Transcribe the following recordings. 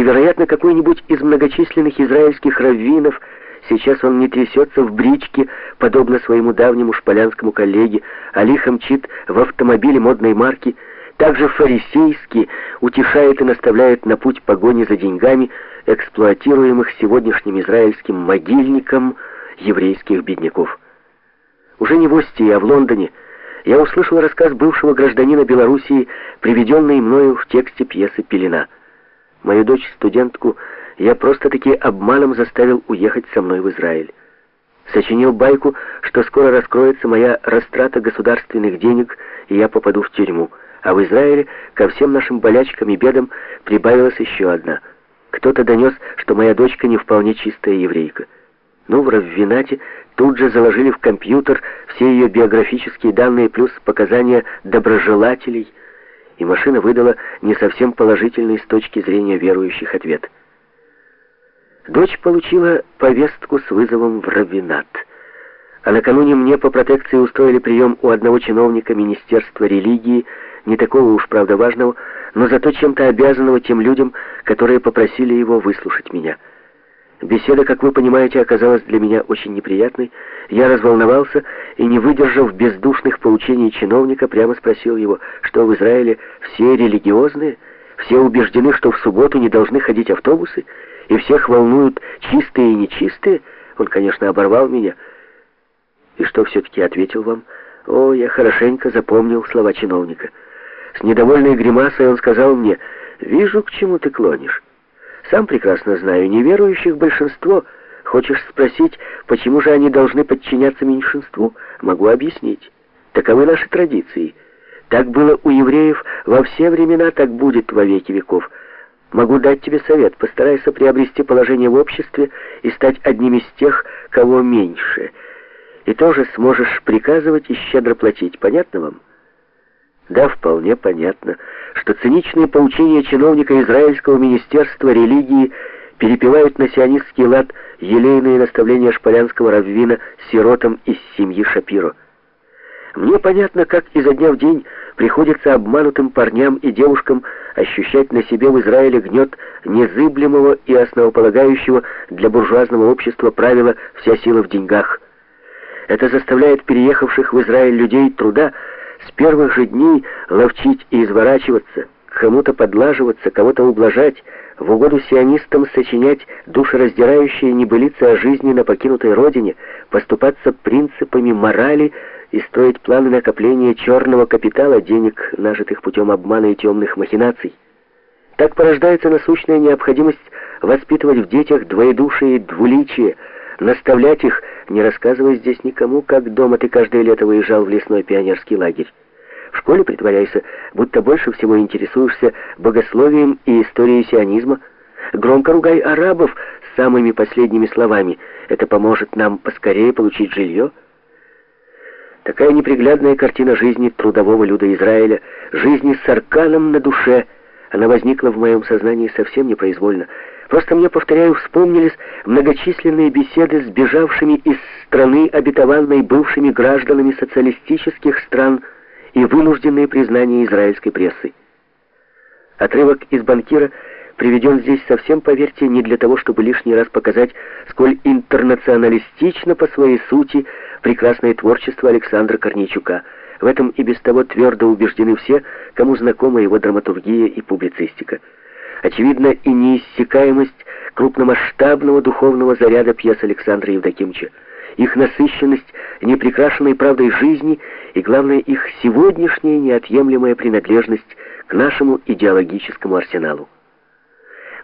и, вероятно, какой-нибудь из многочисленных израильских раввинов, сейчас он не трясется в бричке, подобно своему давнему шполянскому коллеге, а лихо мчит в автомобиле модной марки, также фарисейски утешает и наставляет на путь погони за деньгами, эксплуатируемых сегодняшним израильским могильником еврейских бедняков. Уже не в Остии, а в Лондоне я услышал рассказ бывшего гражданина Белоруссии, приведенный мною в тексте пьесы «Пелена». Мою дочь-студентку я просто-таки обманом заставил уехать со мной в Израиль. Сочинил байку, что скоро раскроется моя растрата государственных денег, и я попаду в тюрьму. А в Израиле ко всем нашим болячкам и бедам прибавилась еще одна. Кто-то донес, что моя дочка не вполне чистая еврейка. Ну, в Раввинате тут же заложили в компьютер все ее биографические данные плюс показания доброжелателей, и машина выдала не совсем положительный с точки зрения верующих ответ. Дочь получила повестку с вызовом в Раввинат. А накануне мне по протекции устроили прием у одного чиновника Министерства религии, не такого уж, правда, важного, но зато чем-то обязанного тем людям, которые попросили его выслушать меня. Беседа, как вы понимаете, оказалась для меня очень неприятной. Я разволновался и, не выдержав бездушных поучений чиновника, прямо спросил его, что в Израиле все религиозные, все убеждены, что в субботу не должны ходить автобусы, и всех волнуют чистые и нечистые. Он, конечно, оборвал меня. И что все-таки ответил вам? О, я хорошенько запомнил слова чиновника. С недовольной гримасой он сказал мне, «Вижу, к чему ты клонишь». Сам прекрасно знаю, неверующих большинство. Хочешь спросить, почему же они должны подчиняться меньшинству? Могу объяснить. Таковы наши традиции. Так было у евреев во все времена, так будет во веки веков. Могу дать тебе совет. Постарайся приобрести положение в обществе и стать одним из тех, кого меньше. И тоже сможешь приказывать и щедро платить. Понятно вам? Да, вполне понятно, что циничные поучения чиновника Израильского министерства религии перепевают на сионистский лад елейные наставления шполянского раввина сиротам из семьи Шапиро. Мне понятно, как изо дня в день приходится обманутым парням и девушкам ощущать на себе в Израиле гнет незыблемого и основополагающего для буржуазного общества правила «вся сила в деньгах». Это заставляет переехавших в Израиль людей труда первых же дней ловчить и изворачиваться, кому-то подлаживаться, кого-то ублажать, в угоду сионистам сочинять душераздирающие небылицы о жизни на покинутой родине, поступаться принципами морали и строить планы накопления черного капитала, денег, нажитых путем обмана и темных махинаций. Так порождается насущная необходимость воспитывать в детях двоедушие и двуличие, наставлять их, не рассказывая здесь никому, как дома ты каждое лето выезжал в лесной пионерский лагерь. В школе притворяйся, будто больше всего интересуешься богословием и историей сионизма. Громко ругай арабов самыми последними словами. Это поможет нам поскорее получить жилье. Такая неприглядная картина жизни трудового люда Израиля, жизни с арканом на душе, она возникла в моем сознании совсем непроизвольно. Просто мне, повторяю, вспомнились многочисленные беседы с бежавшими из страны, обетованной бывшими гражданами социалистических стран и вынужденные признания израильской прессы. Отрывок из банкира приведен здесь совсем, поверьте, не для того, чтобы лишний раз показать, сколь интернационалистично по своей сути прекрасное творчество Александра Корнейчука. В этом и без того твердо убеждены все, кому знакома его драматургия и публицистика. Очевидна и неиссякаемость крупномасштабного духовного заряда пьес Александра Евдокимовича, их насыщенность непрекрашенной правдой жизни и, главное, их сегодняшняя неотъемлемая принадлежность к нашему идеологическому арсеналу.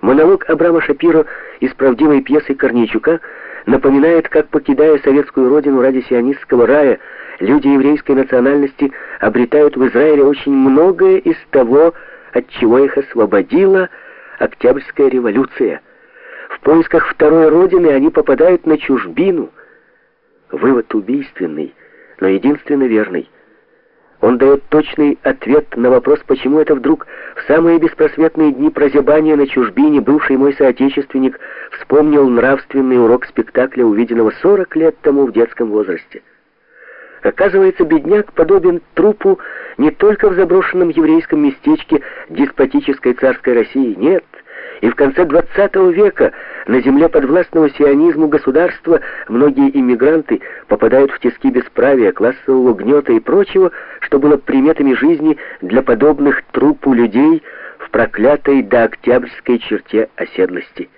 Монолог Абрама Шапиро из правдивой пьесы Корнейчука напоминает, как, покидая советскую родину ради сионистского рая, люди еврейской национальности обретают в Израиле очень многое из того, от чего их освободила Октябрьская революция. В поисках второй родины они попадают на чужбину. Вывод убийственный, но единственно верный. Он дает точный ответ на вопрос, почему это вдруг в самые беспросветные дни прозябания на чужбине бывший мой соотечественник вспомнил нравственный урок спектакля, увиденного 40 лет тому в детском возрасте. Оказывается, бедняк подобен трупу не только в заброшенном еврейском местечке деспотической царской России, нет, И в конце 20 века на земле подвластного сионизму государства многие иммигранты попадают в тиски бесправия, классового гнета и прочего, что было приметами жизни для подобных трупу людей в проклятой до октябрьской черте оседлости.